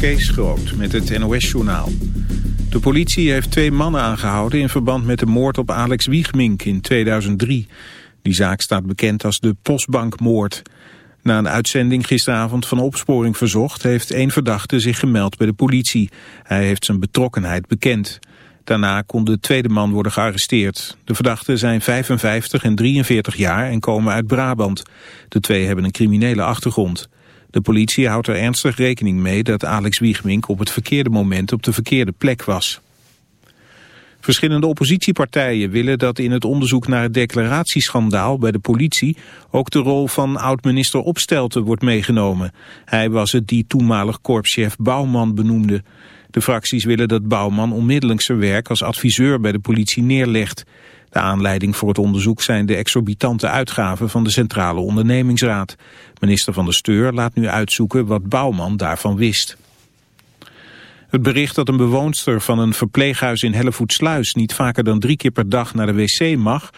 Kees Groot met het NOS-journaal. De politie heeft twee mannen aangehouden in verband met de moord op Alex Wiegmink in 2003. Die zaak staat bekend als de Postbankmoord. Na een uitzending gisteravond van opsporing verzocht... heeft één verdachte zich gemeld bij de politie. Hij heeft zijn betrokkenheid bekend. Daarna kon de tweede man worden gearresteerd. De verdachten zijn 55 en 43 jaar en komen uit Brabant. De twee hebben een criminele achtergrond. De politie houdt er ernstig rekening mee dat Alex Wiegmink op het verkeerde moment op de verkeerde plek was. Verschillende oppositiepartijen willen dat in het onderzoek naar het declaratieschandaal bij de politie ook de rol van oud-minister Opstelten wordt meegenomen. Hij was het die toenmalig korpschef Bouwman benoemde. De fracties willen dat Bouwman onmiddellijk zijn werk als adviseur bij de politie neerlegt. De aanleiding voor het onderzoek zijn de exorbitante uitgaven van de Centrale Ondernemingsraad. Minister van de Steur laat nu uitzoeken wat Bouwman daarvan wist. Het bericht dat een bewoonster van een verpleeghuis in Hellevoetsluis niet vaker dan drie keer per dag naar de wc mag,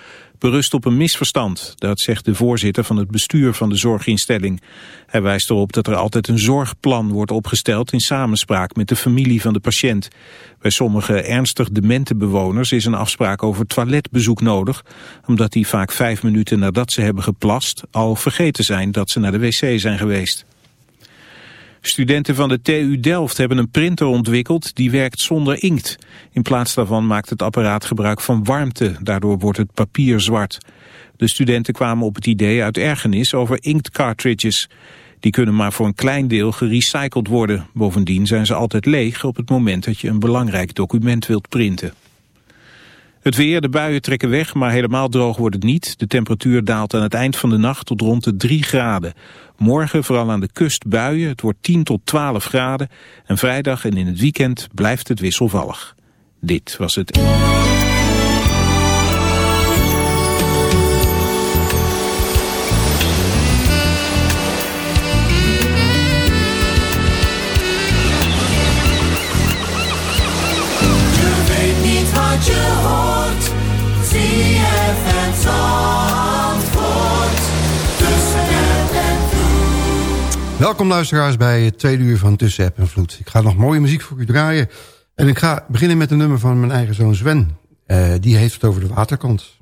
berust op een misverstand. Dat zegt de voorzitter van het bestuur van de zorginstelling. Hij wijst erop dat er altijd een zorgplan wordt opgesteld in samenspraak met de familie van de patiënt. Bij sommige ernstig demente bewoners is een afspraak over toiletbezoek nodig, omdat die vaak vijf minuten nadat ze hebben geplast al vergeten zijn dat ze naar de wc zijn geweest. Studenten van de TU Delft hebben een printer ontwikkeld die werkt zonder inkt. In plaats daarvan maakt het apparaat gebruik van warmte, daardoor wordt het papier zwart. De studenten kwamen op het idee uit ergernis over inktcartridges. Die kunnen maar voor een klein deel gerecycled worden. Bovendien zijn ze altijd leeg op het moment dat je een belangrijk document wilt printen. Het weer, de buien trekken weg, maar helemaal droog wordt het niet. De temperatuur daalt aan het eind van de nacht tot rond de 3 graden. Morgen vooral aan de kust buien, het wordt 10 tot 12 graden. En vrijdag en in het weekend blijft het wisselvallig. Dit was het... Welkom luisteraars bij het tweede uur van Tussen App en Vloed. Ik ga nog mooie muziek voor u draaien. En ik ga beginnen met een nummer van mijn eigen zoon Sven. Uh, die heeft het over de waterkant.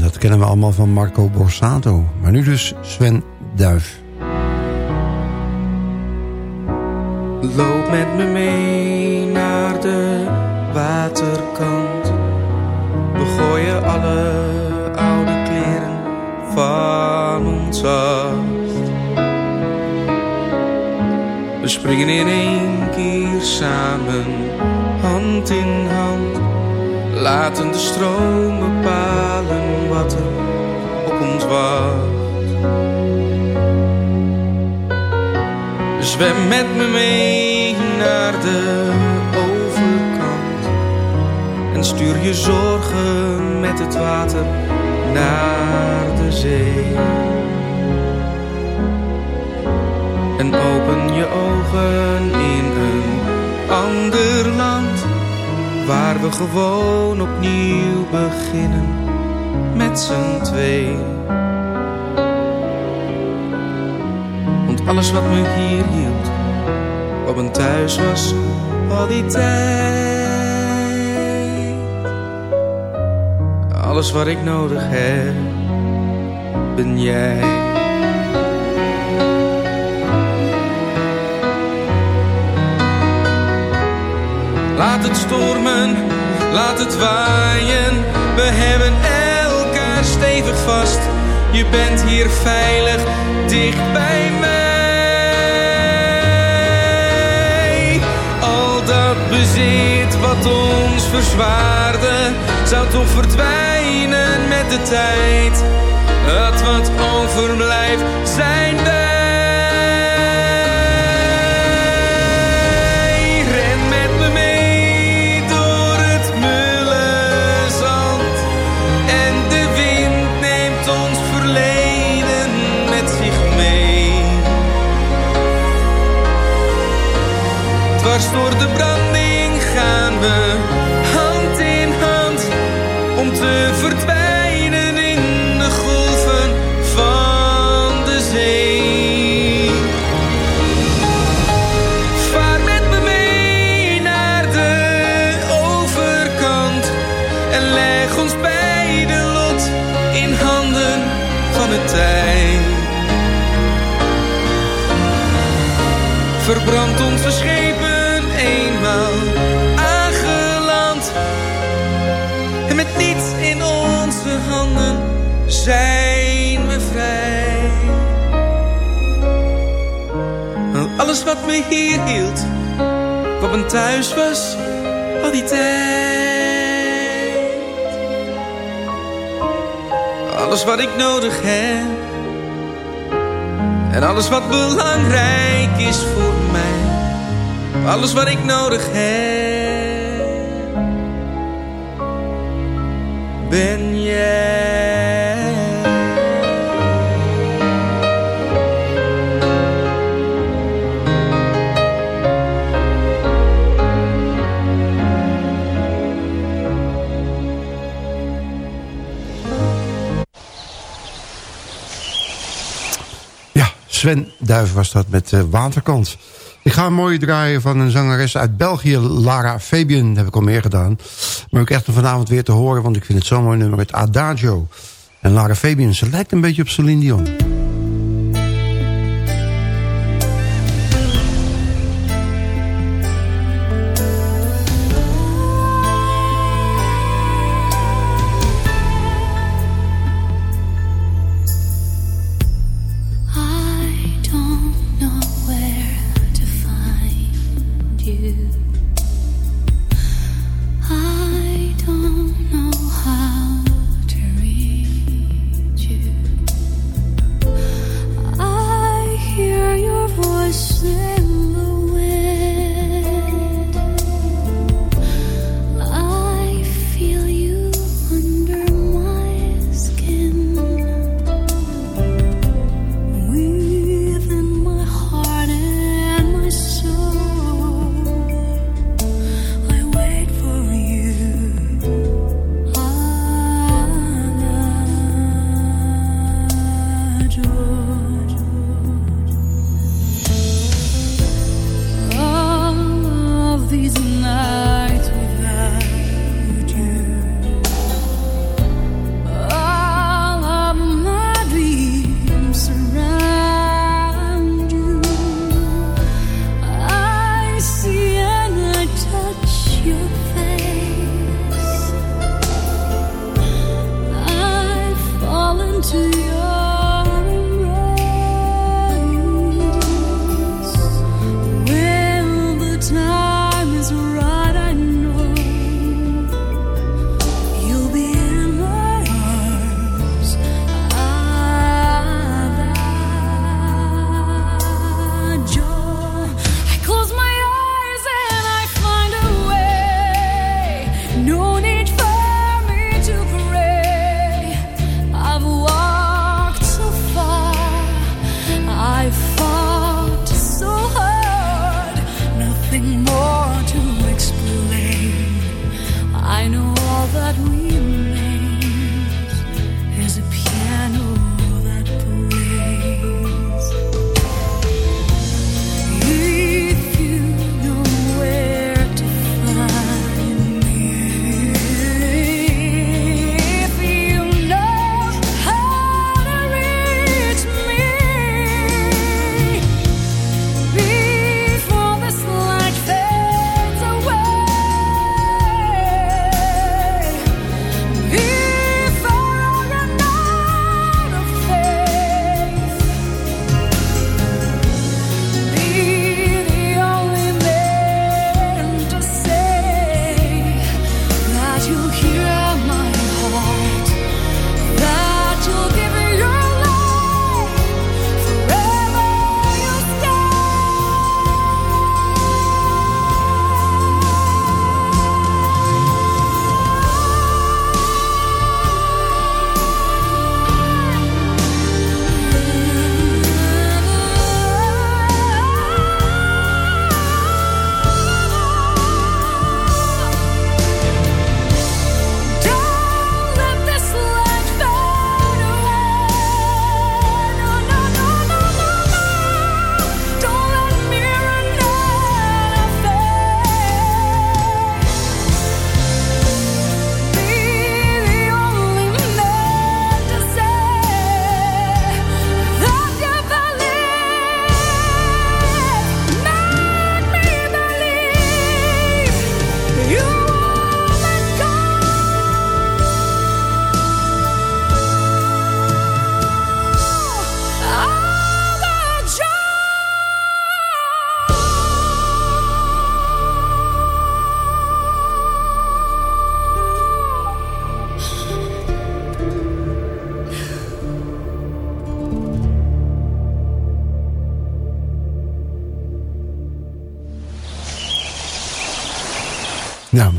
Dat kennen we allemaal van Marco Borsato. Maar nu dus Sven Duif. Loop met me mee naar de waterkant we gooien alle oude kleren van ons af. We springen in één keer samen, hand in hand. Laten de stroom bepalen wat er op ons wacht. Zwem met me mee naar de en stuur je zorgen met het water naar de zee. En open je ogen in een ander land, waar we gewoon opnieuw beginnen met z'n twee. Want alles wat me hier hield, op een thuis was al die tijd. Alles wat ik nodig heb, ben jij. Laat het stormen, laat het waaien, we hebben elkaar stevig vast. Je bent hier veilig, dicht bij mij. Dat bezit wat ons verzwaarde, zou toch verdwijnen met de tijd. Het wat overblijft zijn wij. Ren met me mee door het mulle zand. En de wind neemt ons verleden met zich mee. Dwars door de branding Verbrand onze schepen eenmaal aangeland. En met niets in onze handen zijn we vrij. Alles wat me hier hield, wat mijn thuis was, al die tijd. Alles wat ik nodig heb, en alles wat belangrijk is voor mij. Alles wat ik nodig heb, ben jij. Sven Duif was dat met uh, Waterkant. Ik ga een mooie draaien van een zangeres uit België, Lara Fabian. Heb ik al meer gedaan. Maar ook echt vanavond weer te horen, want ik vind het zo'n mooi nummer. Het Adagio. En Lara Fabian, ze lijkt een beetje op Celine Dion.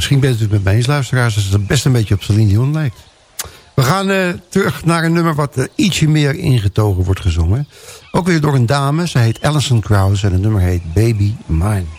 Misschien bent u het met mij eens, luisteraars... dat het best een beetje op Celine Dion lijkt. We gaan uh, terug naar een nummer wat uh, ietsje meer ingetogen wordt gezongen. Ook weer door een dame. Zij heet Alison Krauss en het nummer heet Baby Mine.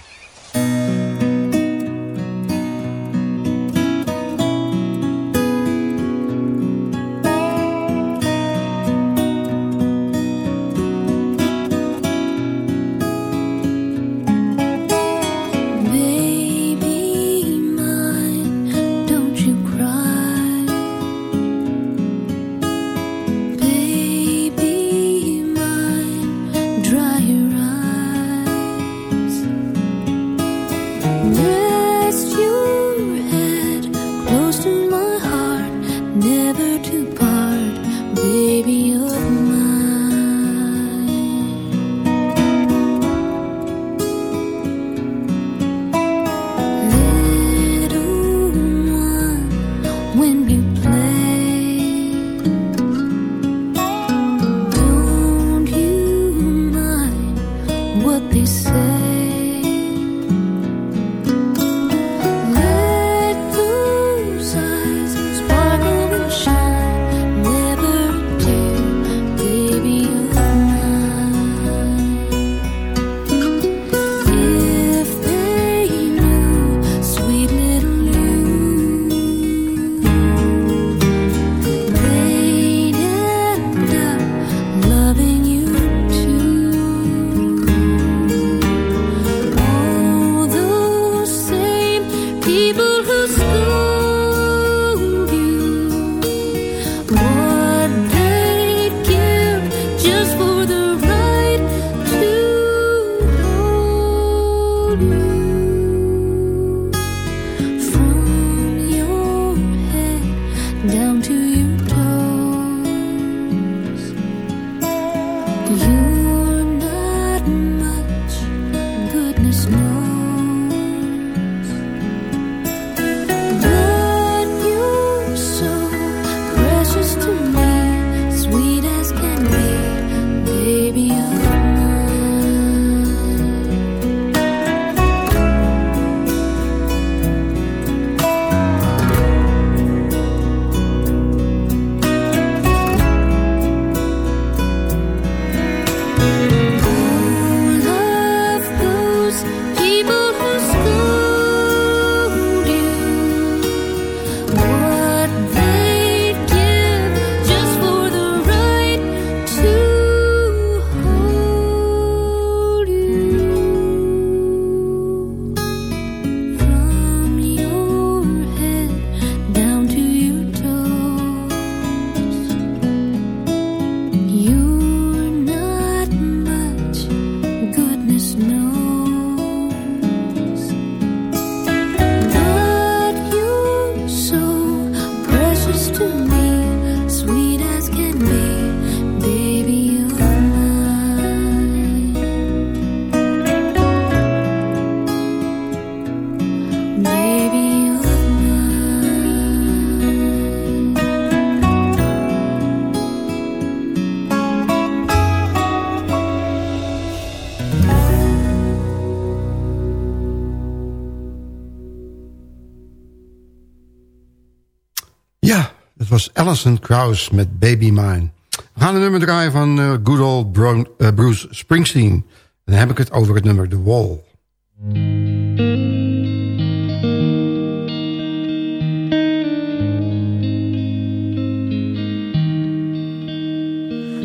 Alison Krauss met Baby Mine. We gaan een nummer draaien van uh, good old uh, Bruce Springsteen. En dan heb ik het over het nummer The Wall.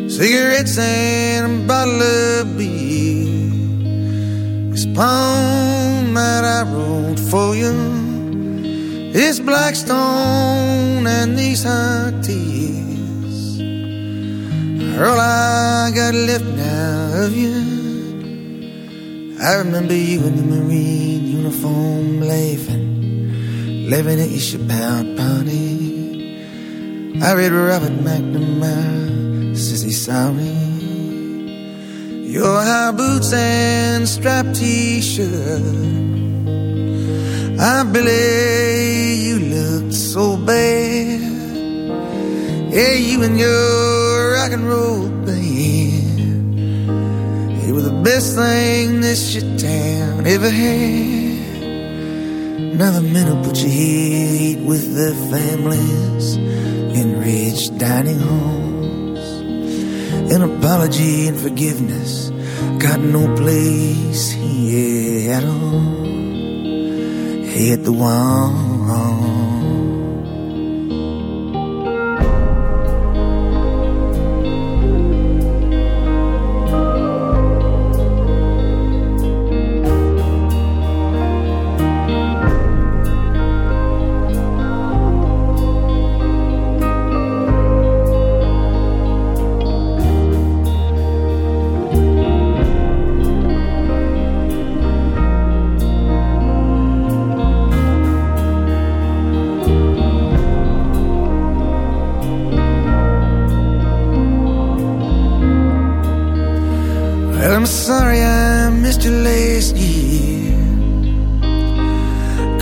Cigarettes and a bottle of beer This poem that I wrote for you This black stone and these hot tears are all I got left now of you. I remember you in the Marine uniform laughing, laughing at your Chappelle party. I read Robert McNamara, says he's sorry. Your high boots and striped t-shirt I believe you looked so bad. Yeah, you and your rock and roll band. You were the best thing this shit town ever had. Another minute but you eat with their families in rich dining halls. An apology and forgiveness got no place here at all. Hit the wall.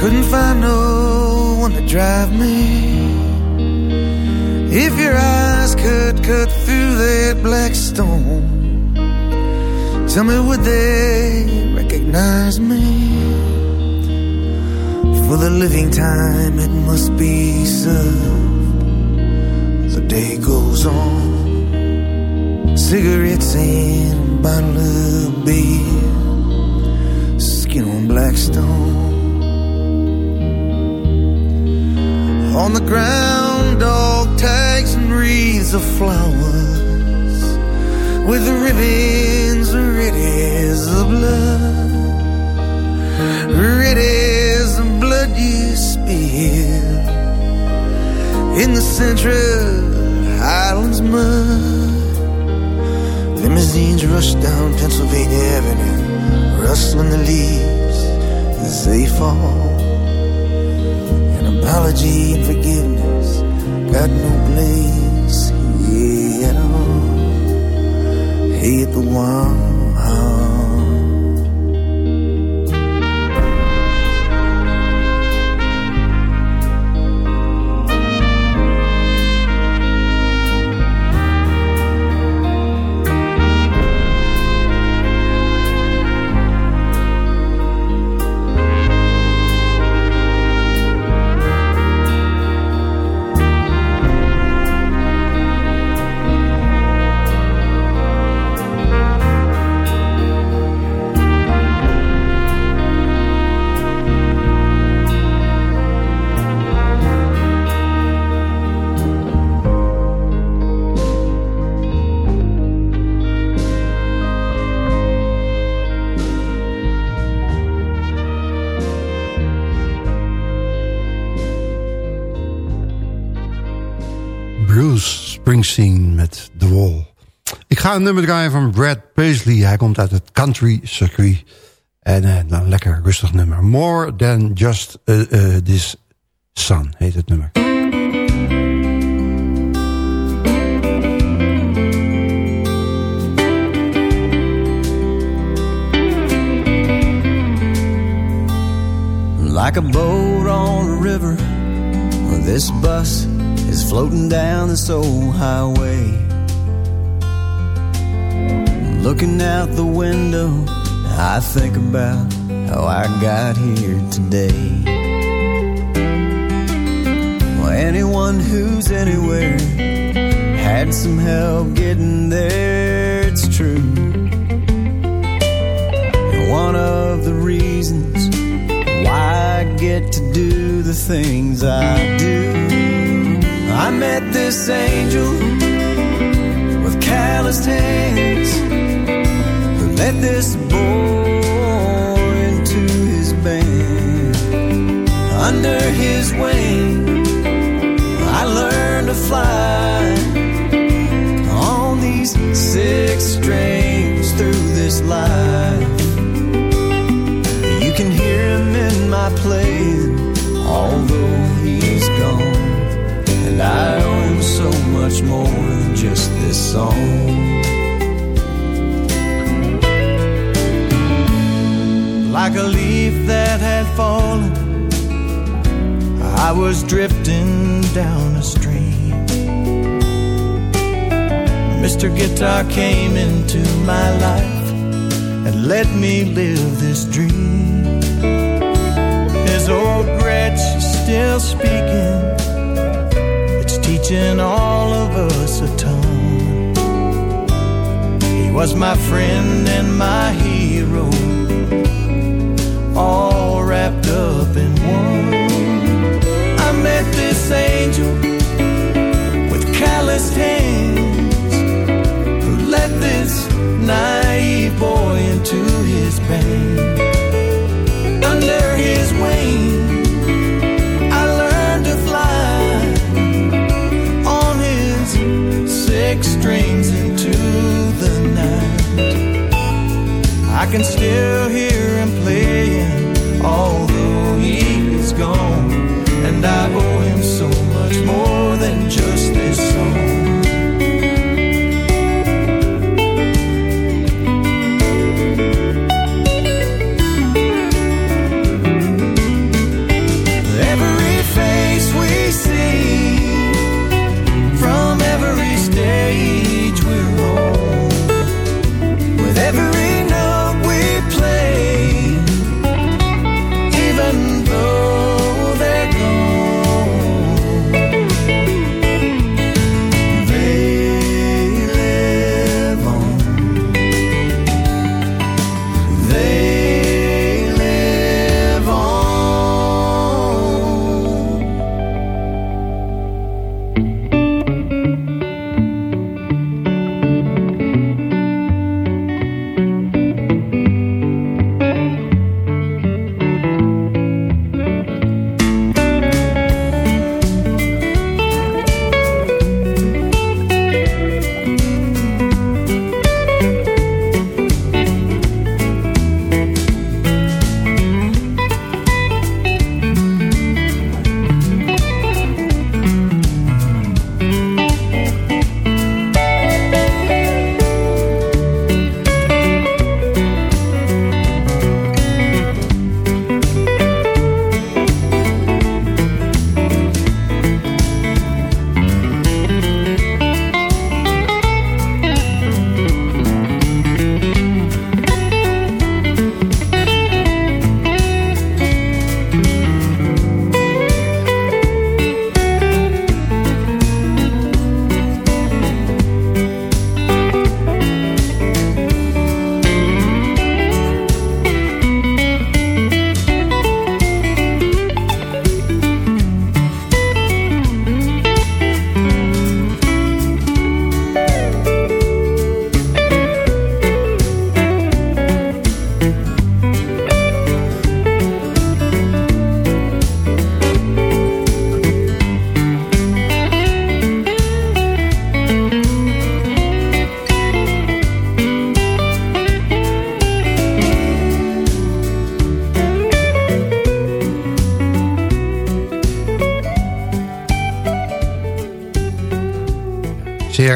Couldn't find no one to drive me. If your eyes could cut through that black stone, tell me would they recognize me? For the living time it must be served. The day goes on. Cigarettes and bottle of beer, skin on black stone. On the ground, dog tags and wreaths of flowers With ribbons, ribbons of blood. Ribbons of blood you spill In the central Highlands mud. Limousines rush down Pennsylvania Avenue Rustling the leaves as they fall apology and forgiveness got no place yeah. at all. Hate the one ga een nummer draaien van Brad Paisley. Hij komt uit het country circuit. En uh, een lekker rustig nummer. More Than Just uh, uh, This Sun heet het nummer. Like a boat on a river This bus is floating down this old highway Looking out the window, I think about how I got here today. Well, anyone who's anywhere had some help getting there, it's true. And one of the reasons why I get to do the things I do. I met this angel with calloused hands let this boy into his band. Under his wing, I learned to fly on these six strings through this life. You can hear him in my playing, although he's gone. And I owe him so much more than just this song. Like a leaf that had fallen. I was drifting down a stream. Mr. Guitar came into my life and let me live this dream. His old Gretsch is still speaking. It's teaching all of us a ton. He was my friend and my hero, all wrapped up in one. I met this angel with calloused hands who let this naive boy into his band. Under his wing, I learned to fly on his six strings into the night. I can still hear playing, although he is gone, and I owe him so much more than just this song.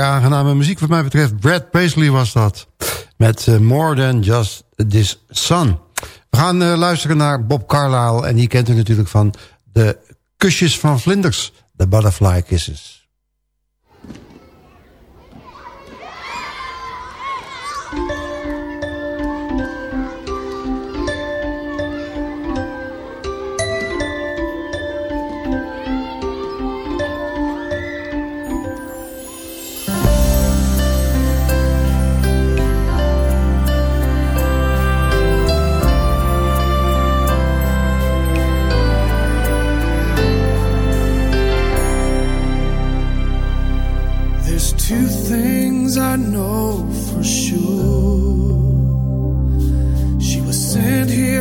Aangename muziek wat mij betreft. Brad Paisley was dat. Met eh, More Than Just This Sun. We gaan eh, luisteren naar Bob Carlyle. En die kent u natuurlijk van de kusjes van vlinders. De Butterfly Kisses.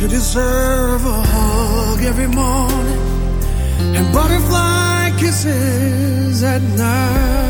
to deserve a hug every morning and butterfly kisses at night.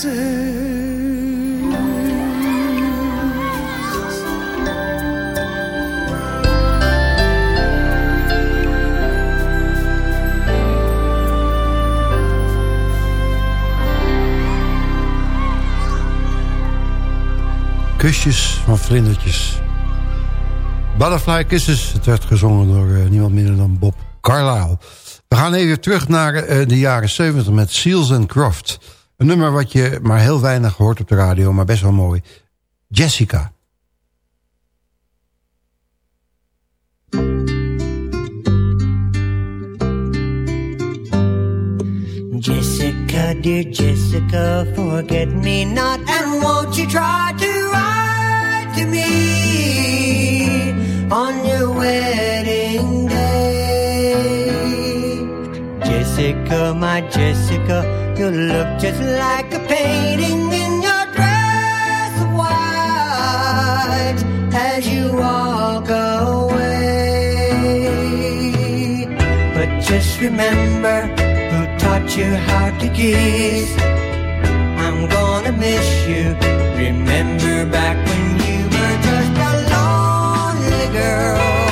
kisses. Kusjes van vlindertjes. Butterfly Kisses. Het werd gezongen door eh, niemand minder dan Bob Carlyle. We gaan even terug naar eh, de jaren 70 met Seals and Croft. Een nummer wat je maar heel weinig hoort op de radio, maar best wel mooi. Jessica. Jessica, dear Jessica, forget me not, and won't you try to write to me on your wedding day? Jessica, my Jessica, you look just like a painting in your dress of white as you walk away. But just remember who taught you how to kiss. I'm gonna miss you. Remember back when you were just a lonely girl.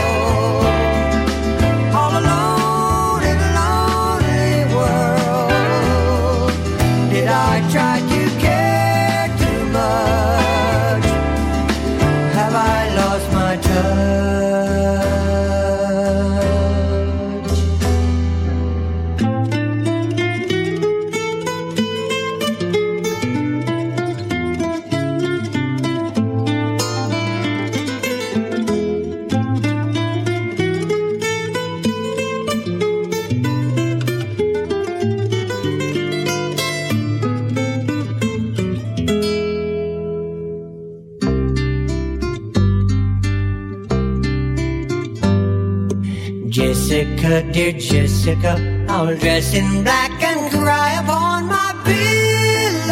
Jessica, dear Jessica, I'll dress in black and cry upon my pillow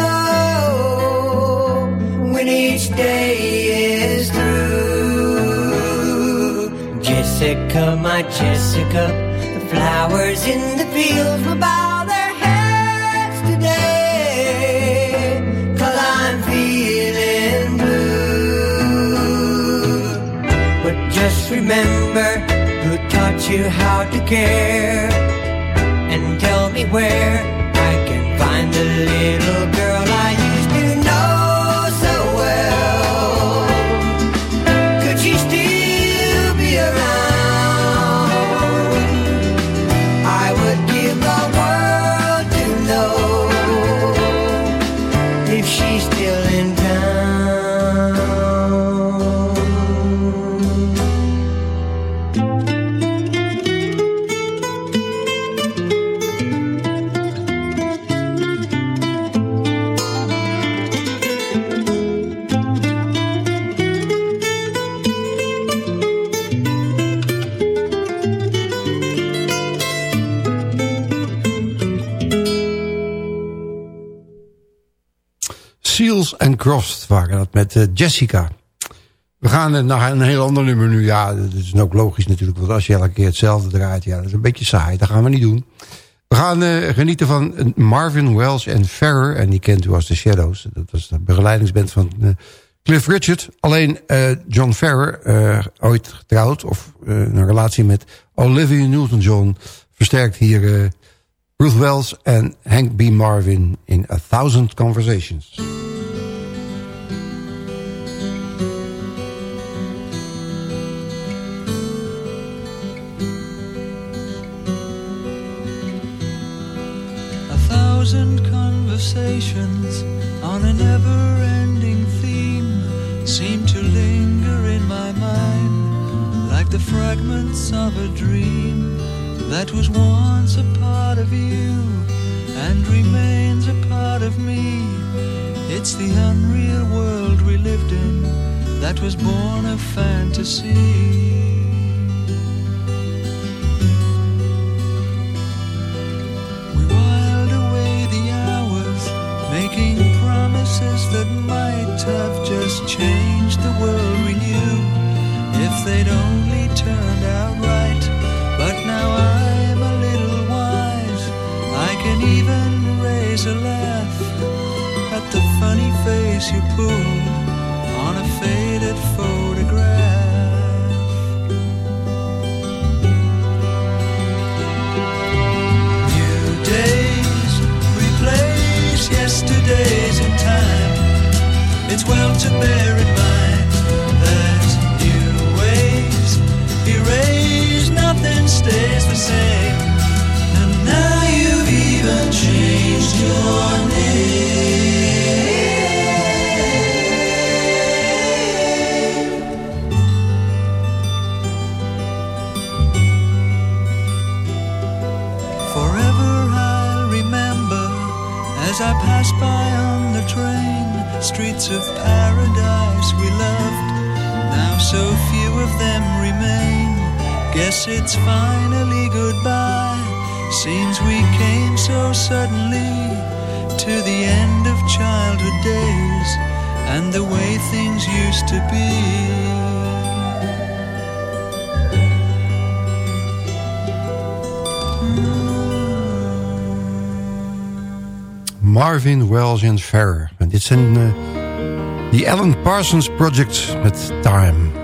when each day is through. Jessica, my Jessica, the flowers in the fields will bow their heads today, cause I'm feeling blue. But just remember you how to care. And tell me where I can find the little Crossed waren dat met eh, Jessica. We gaan eh, naar een heel ander nummer nu. Ja, dat is ook logisch natuurlijk. Want als je elke keer hetzelfde draait, ja, dat is een beetje saai. Dat gaan we niet doen. We gaan eh, genieten van Marvin Welsh en Ferrer. En die kent u als The Shadows. Dat was de begeleidingsband van Cliff Richard. Alleen John Ferrer, ooit getrouwd... of een relatie met Olivia Newton-John... versterkt hier Ruth Wells en Hank B. Marvin in A Thousand Conversations. Thousand conversations on a never ending theme seem to linger in my mind like the fragments of a dream that was once a part of you and remains a part of me. It's the unreal world we lived in that was born of fantasy. Promises that might have just changed the world we knew. If they'd only turned out right. But now I'm a little wise, I can even raise a laugh at the funny face you pulled It's well to bear in mind that new ways erase nothing stays the same. And now you've even changed your name. Forever I'll remember as I pass by on the train streets of paradise we loved. Now so few of them remain. Guess it's finally goodbye. Seems we came so suddenly to the end of childhood days and the way things used to be. Marvin Wells en Ferrer. Dit zijn eh, die Alan Parsons Project met Time.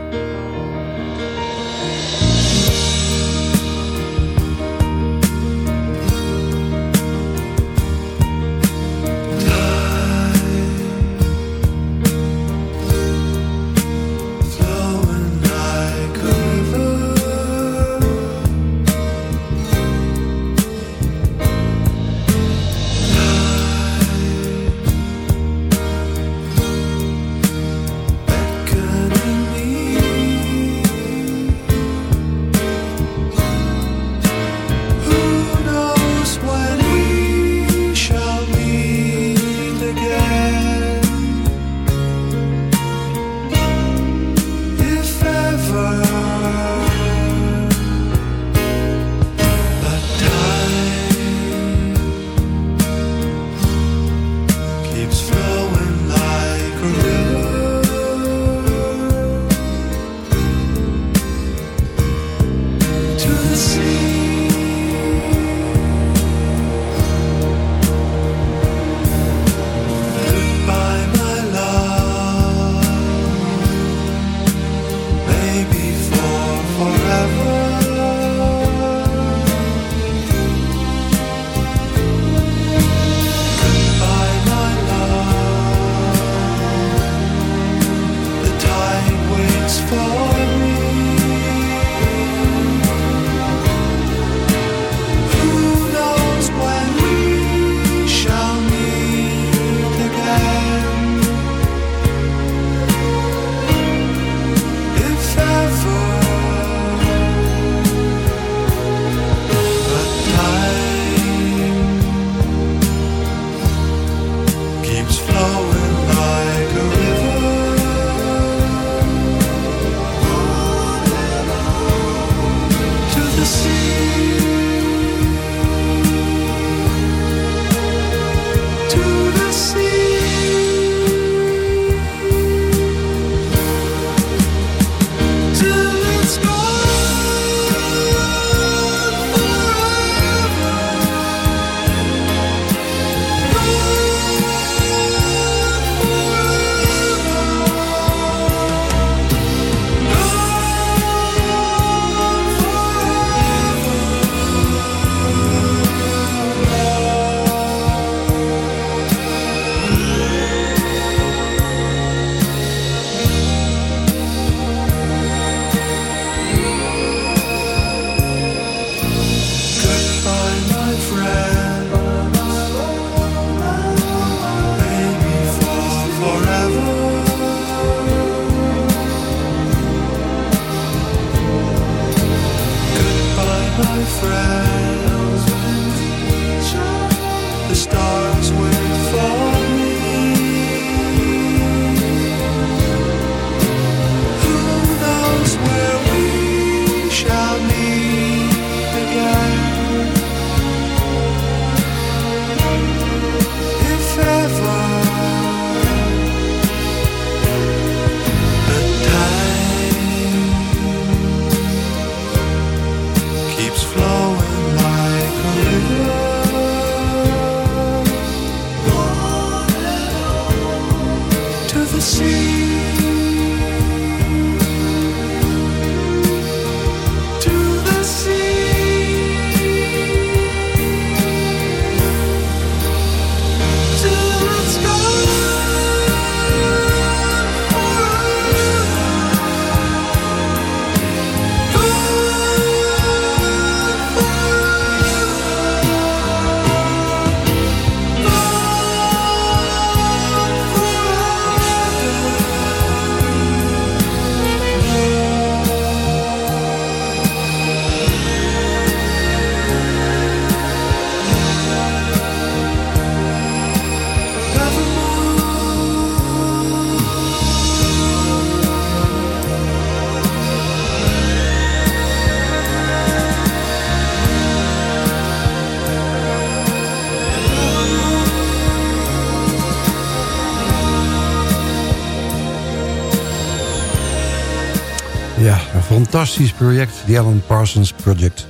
Fantastisch project, The Alan Parsons Project.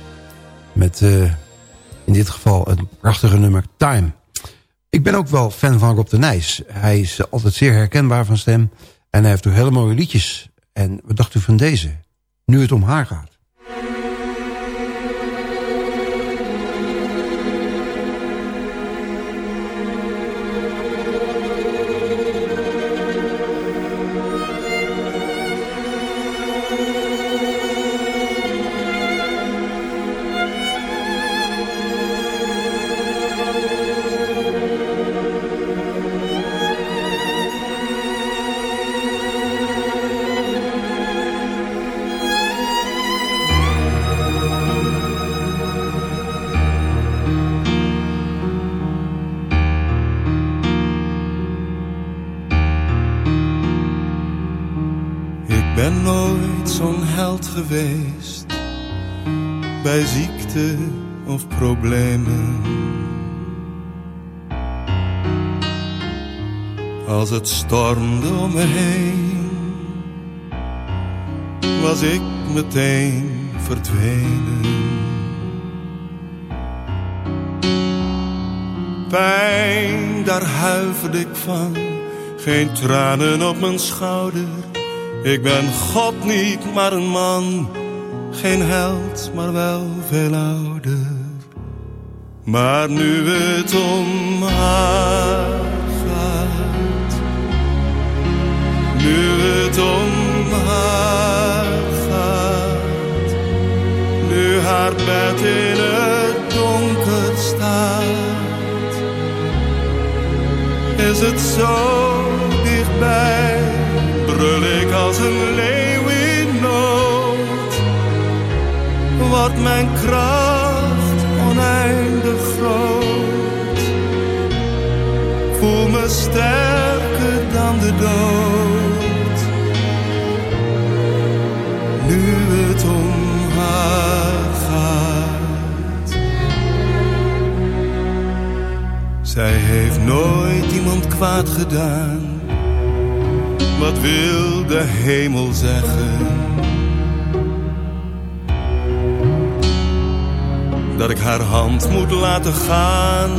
Met uh, in dit geval een prachtige nummer Time. Ik ben ook wel fan van Rob de Nijs. Hij is altijd zeer herkenbaar van stem. En hij heeft ook hele mooie liedjes. En wat dacht u van deze? Nu het om haar gaat. Als het stormde om me heen, was ik meteen verdwenen. Pijn, daar huiverde ik van, geen tranen op mijn schouder. Ik ben God niet, maar een man, geen held, maar wel veel ouder. Maar nu het om haar gaat, nu het om haar gaat, nu haar bed in het donker staat, is het zo dichtbij, brul als een leeuw in nood, mijn kracht oneindig groot. Voel me sterker dan de dood. Nu het om haar gaat. Zij heeft nooit iemand kwaad gedaan. Wat wil de hemel zeggen? dat ik haar hand moet laten gaan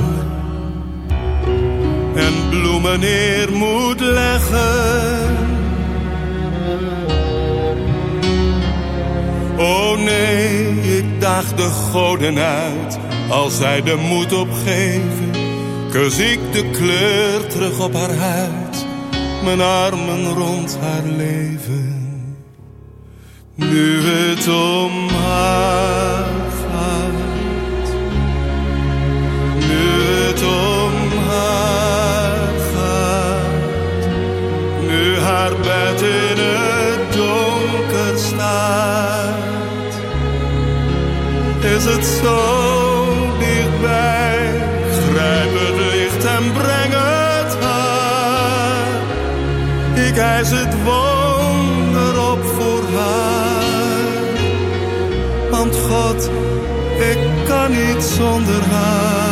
en bloemen neer moet leggen. Oh nee, ik daag de goden uit als zij de moed opgeven. Kus ik de kleur terug op haar huid, mijn armen rond haar leven. Nu het om haar haar bed in het donker staat, is het zo dichtbij. Eis het wonder op voor haar. Want God, ik kan niet zonder haar.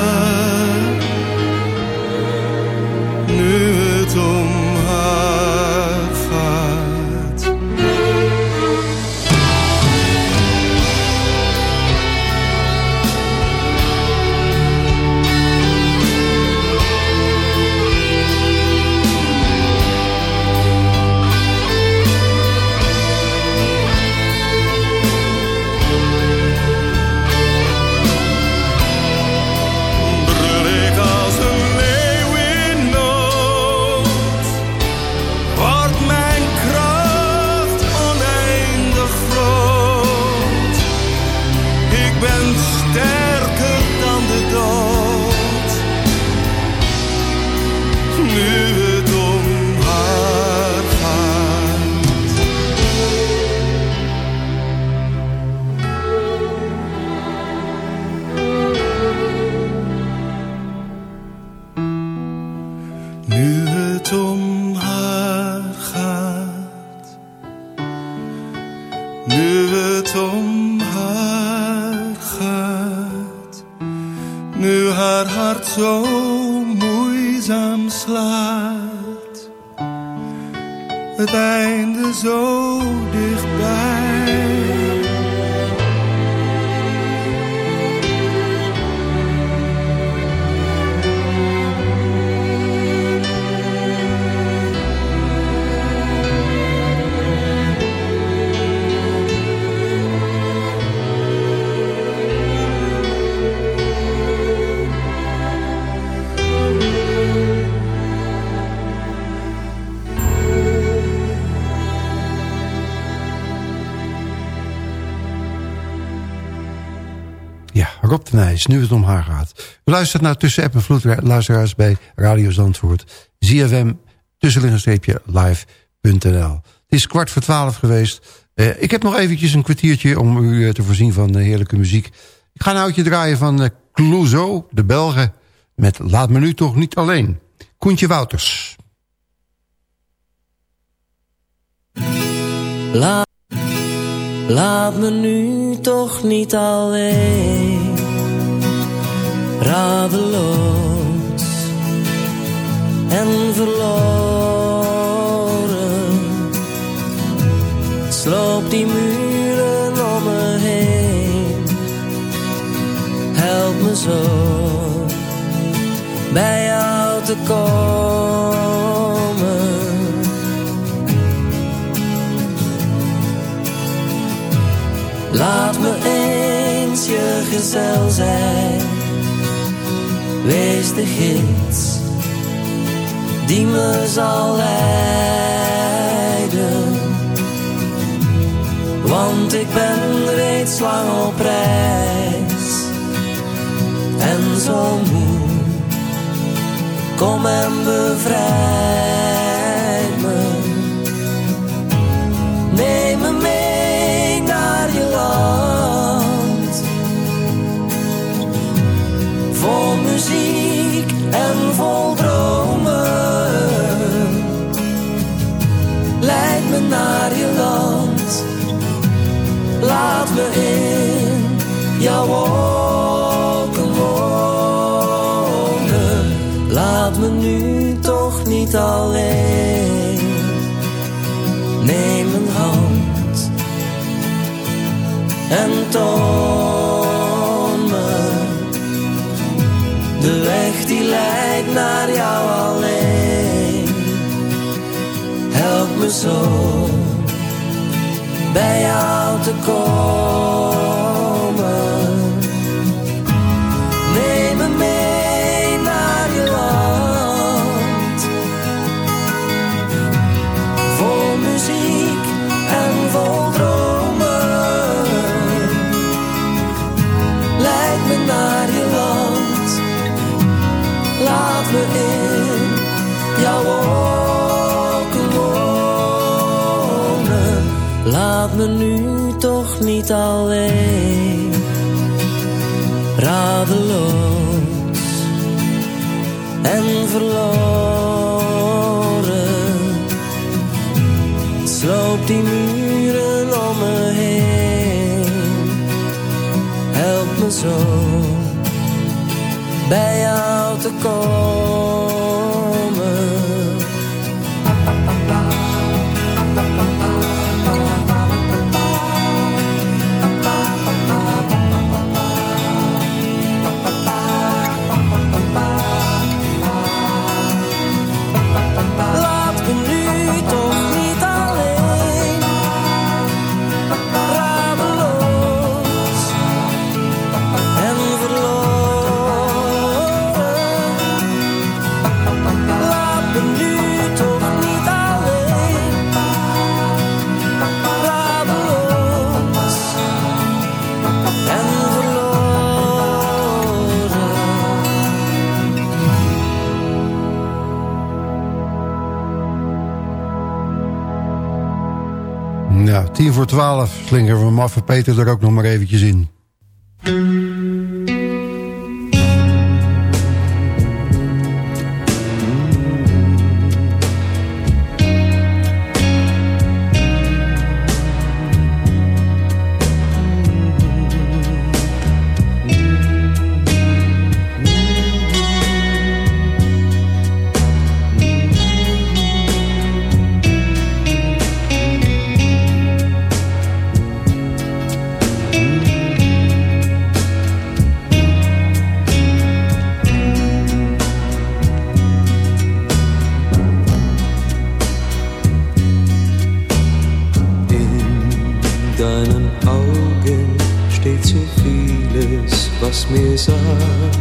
Nu het om haar gaat. U luistert naar Tussen App en Vloed, luisteraars bij Radio Zandvoort. ZFM, tussenliggenstreepje live.nl. Het is kwart voor twaalf geweest. Eh, ik heb nog eventjes een kwartiertje om u eh, te voorzien van eh, heerlijke muziek. Ik ga een oudje draaien van Clouseau, de Belgen... met Laat me nu toch niet alleen. Koentje Wouters. Laat me nu toch niet alleen, radeloos en verloren. Sloop die muren om me heen, help me zo bij jou te komen. Laat me eens je gezel zijn. Wees de gids die me zal leiden. Want ik ben reeds lang op reis en zo moe. Kom en bevrijd muziek en vol dromen. Leid me naar je land. Laat me in jouw wolken wonen. Laat me nu toch niet alleen. Neem mijn hand en toon naar jou alleen. Help me zo bij jou te komen. me nu toch niet alleen. Radeloos en verloren. voor twaalf slingeren we Maffe Peter er ook nog maar eventjes in. mis us.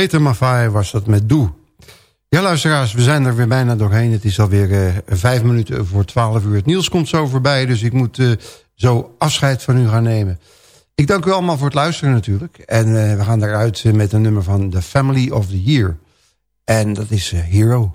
Peter Maffay was dat met Doe. Ja, luisteraars, we zijn er weer bijna doorheen. Het is alweer uh, vijf minuten voor twaalf uur. Het nieuws komt zo voorbij, dus ik moet uh, zo afscheid van u gaan nemen. Ik dank u allemaal voor het luisteren natuurlijk. En uh, we gaan eruit met een nummer van The Family of the Year. En dat is Hero.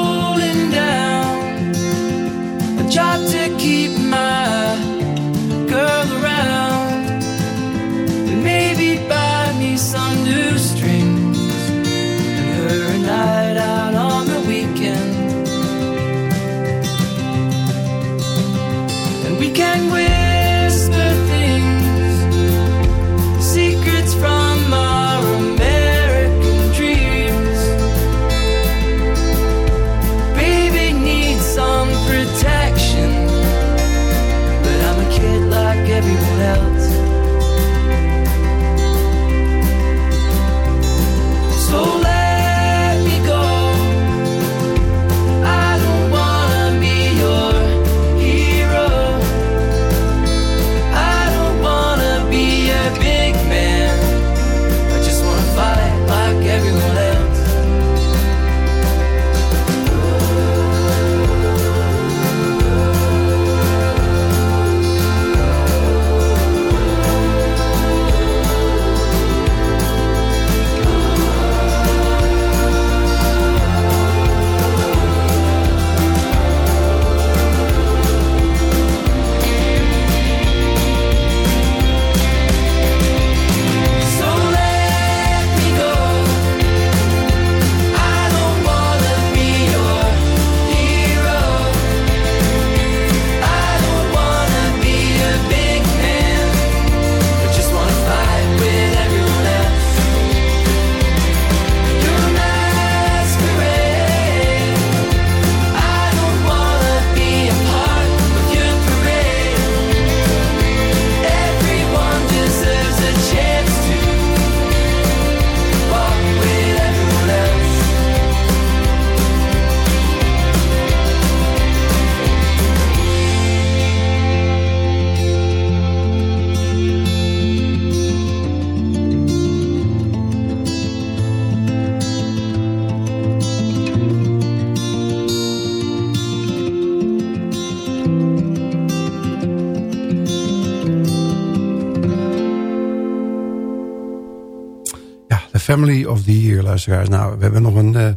Year, luisteraars. Nou, we hebben nog een uh,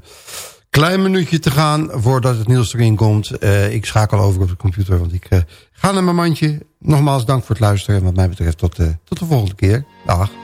klein minuutje te gaan voordat het nieuws erin komt. Uh, ik schakel over op de computer, want ik uh, ga naar mijn mandje. Nogmaals, dank voor het luisteren. En wat mij betreft tot, tot de volgende keer. Dag.